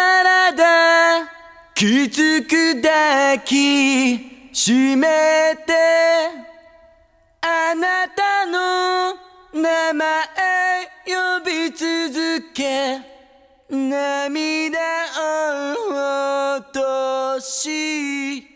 体きつく抱きしめてあなたの名前呼び続け涙を落とし